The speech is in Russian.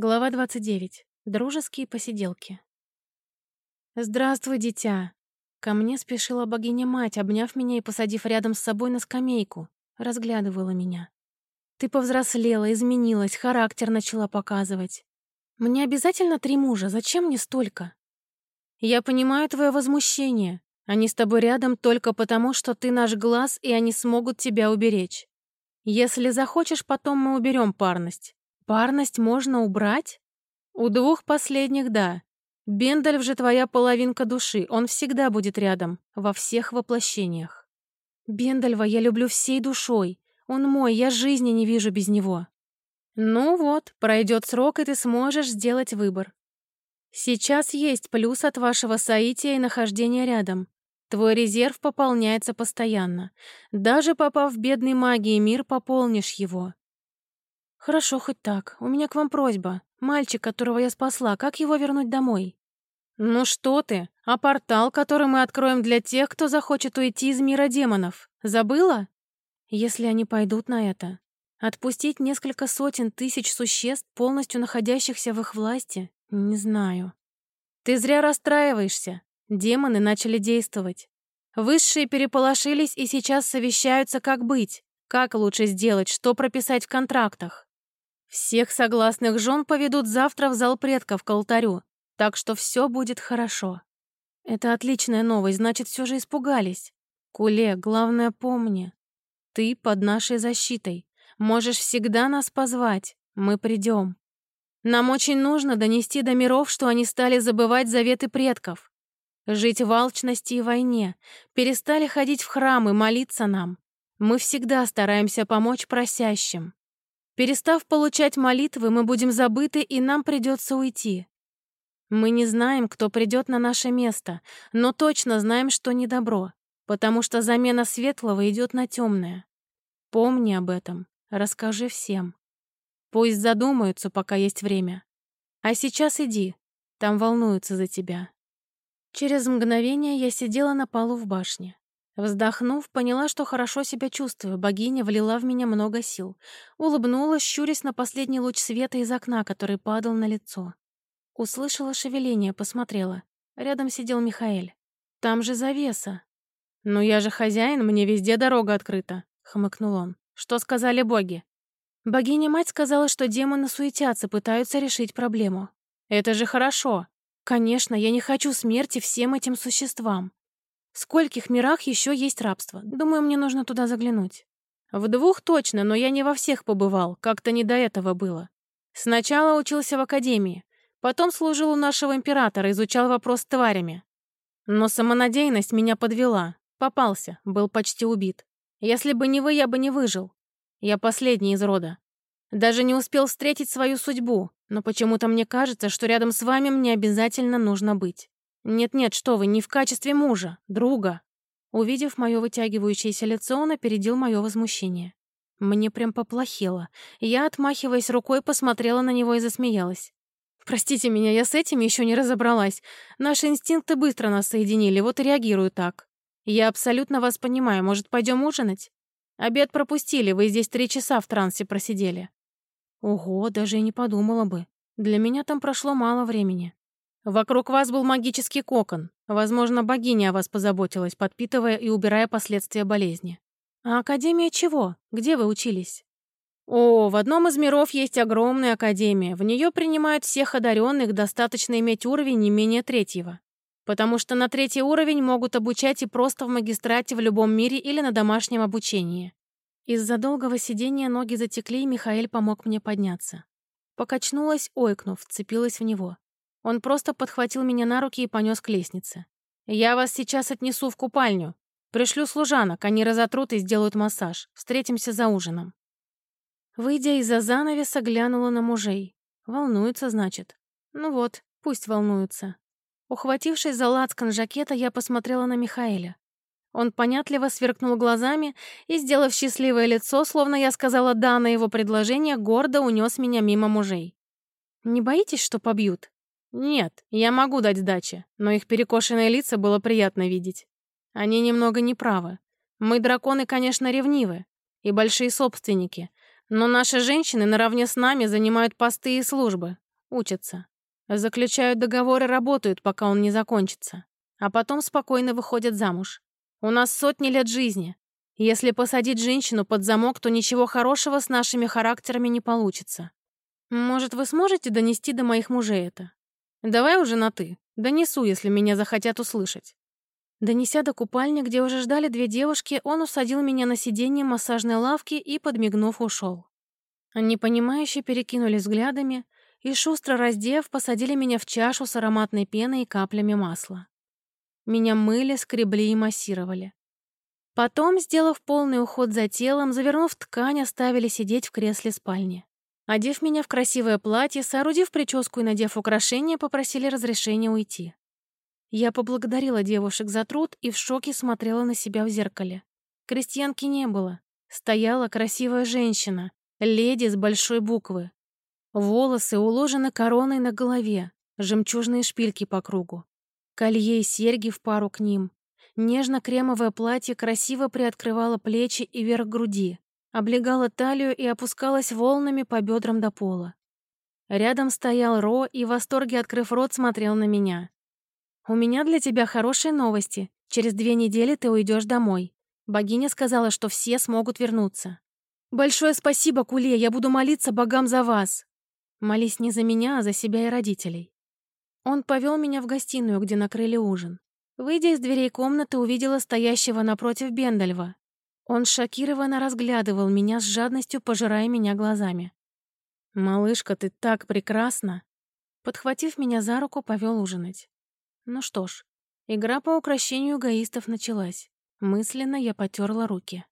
Глава 29. Дружеские посиделки. «Здравствуй, дитя!» Ко мне спешила богиня-мать, обняв меня и посадив рядом с собой на скамейку. Разглядывала меня. «Ты повзрослела, изменилась, характер начала показывать. Мне обязательно три мужа, зачем мне столько?» «Я понимаю твое возмущение. Они с тобой рядом только потому, что ты наш глаз, и они смогут тебя уберечь. Если захочешь, потом мы уберем парность. Парность можно убрать? У двух последних — да. Бендальф же твоя половинка души, он всегда будет рядом, во всех воплощениях. Бендальва я люблю всей душой. Он мой, я жизни не вижу без него. Ну вот, пройдет срок, и ты сможешь сделать выбор. Сейчас есть плюс от вашего соития и нахождения рядом. Твой резерв пополняется постоянно. Даже попав в бедный магии мир, пополнишь его. «Хорошо, хоть так. У меня к вам просьба. Мальчик, которого я спасла, как его вернуть домой?» «Ну что ты? А портал, который мы откроем для тех, кто захочет уйти из мира демонов, забыла?» «Если они пойдут на это. Отпустить несколько сотен тысяч существ, полностью находящихся в их власти? Не знаю». «Ты зря расстраиваешься. Демоны начали действовать. Высшие переполошились и сейчас совещаются, как быть, как лучше сделать, что прописать в контрактах. Всех согласных жен поведут завтра в зал предков к алтарю, так что все будет хорошо. Это отличная новость, значит, все же испугались. Куле, главное помни, ты под нашей защитой. Можешь всегда нас позвать, мы придем. Нам очень нужно донести до миров, что они стали забывать заветы предков. Жить в алчности и войне, перестали ходить в храмы, молиться нам. Мы всегда стараемся помочь просящим. Перестав получать молитвы, мы будем забыты, и нам придется уйти. Мы не знаем, кто придет на наше место, но точно знаем, что не добро, потому что замена светлого идет на темное. Помни об этом, расскажи всем. Пусть задумаются, пока есть время. А сейчас иди, там волнуются за тебя. Через мгновение я сидела на полу в башне. Вздохнув, поняла, что хорошо себя чувствую. Богиня влила в меня много сил. Улыбнулась, щурясь на последний луч света из окна, который падал на лицо. Услышала шевеление, посмотрела. Рядом сидел Михаэль. Там же завеса. «Ну я же хозяин, мне везде дорога открыта», — хмыкнул он. «Что сказали боги?» Богиня-мать сказала, что демоны суетятся, пытаются решить проблему. «Это же хорошо. Конечно, я не хочу смерти всем этим существам. В скольких мирах еще есть рабство? Думаю, мне нужно туда заглянуть. В двух точно, но я не во всех побывал, как-то не до этого было. Сначала учился в академии, потом служил у нашего императора, изучал вопрос с тварями. Но самонадеянность меня подвела. Попался, был почти убит. Если бы не вы, я бы не выжил. Я последний из рода. Даже не успел встретить свою судьбу, но почему-то мне кажется, что рядом с вами мне обязательно нужно быть. «Нет-нет, что вы, не в качестве мужа, друга». Увидев мое вытягивающееся лицо, он опередил мое возмущение. Мне прям поплохело. Я, отмахиваясь рукой, посмотрела на него и засмеялась. «Простите меня, я с этим еще не разобралась. Наши инстинкты быстро нас соединили, вот и реагирую так. Я абсолютно вас понимаю. Может, пойдем ужинать? Обед пропустили, вы здесь три часа в трансе просидели». Ого, даже и не подумала бы. Для меня там прошло мало времени. Вокруг вас был магический кокон. Возможно, богиня о вас позаботилась, подпитывая и убирая последствия болезни. А Академия чего? Где вы учились? О, в одном из миров есть огромная академия. В нее принимают всех одаренных, достаточно иметь уровень не менее третьего. Потому что на третий уровень могут обучать и просто в магистрате в любом мире или на домашнем обучении. Из-за долгого сидения ноги затекли, и Михаил помог мне подняться. Покачнулась, ойкнув, вцепилась в него. Он просто подхватил меня на руки и понес к лестнице. «Я вас сейчас отнесу в купальню. Пришлю служанок, они разотрут и сделают массаж. Встретимся за ужином». Выйдя из-за занавеса, глянула на мужей. Волнуются, значит. Ну вот, пусть волнуются. Ухватившись за лацкан жакета, я посмотрела на Михаэля. Он понятливо сверкнул глазами и, сделав счастливое лицо, словно я сказала «да» на его предложение, гордо унес меня мимо мужей. «Не боитесь, что побьют?» «Нет, я могу дать сдачи, но их перекошенные лица было приятно видеть. Они немного неправы. Мы, драконы, конечно, ревнивы и большие собственники, но наши женщины наравне с нами занимают посты и службы. Учатся. Заключают договоры, работают, пока он не закончится. А потом спокойно выходят замуж. У нас сотни лет жизни. Если посадить женщину под замок, то ничего хорошего с нашими характерами не получится. Может, вы сможете донести до моих мужей это? Давай уже на «ты». Донесу, если меня захотят услышать. Донеся до купальни, где уже ждали две девушки, он усадил меня на сиденье массажной лавки и, подмигнув, ушел. Они, понимающе перекинулись взглядами и, шустро раздев, посадили меня в чашу с ароматной пеной и каплями масла. Меня мыли, скребли и массировали. Потом, сделав полный уход за телом, завернув ткань, оставили сидеть в кресле спальни. Одев меня в красивое платье, соорудив прическу и надев украшения, попросили разрешения уйти. Я поблагодарила девушек за труд и в шоке смотрела на себя в зеркале. Крестьянки не было. Стояла красивая женщина, леди с большой буквы. Волосы уложены короной на голове, жемчужные шпильки по кругу. Колье и серьги в пару к ним. Нежно-кремовое платье красиво приоткрывало плечи и верх груди, облегало талию и опускалось волнами по бедрам до пола. Рядом стоял Ро и в восторге, открыв рот, смотрел на меня. «У меня для тебя хорошие новости. Через две недели ты уйдешь домой. Богиня сказала, что все смогут вернуться. Большое спасибо, Куле, я буду молиться богам за вас. Молись не за меня, а за себя и родителей. Он повел меня в гостиную, где накрыли ужин. Выйдя из дверей комнаты, увидела стоящего напротив Бендальва. Он шокированно разглядывал меня с жадностью, пожирая меня глазами. «Малышка, ты так прекрасна!» Подхватив меня за руку, повел ужинать. Ну что ж, игра по укращению эгоистов началась. Мысленно я потерла руки.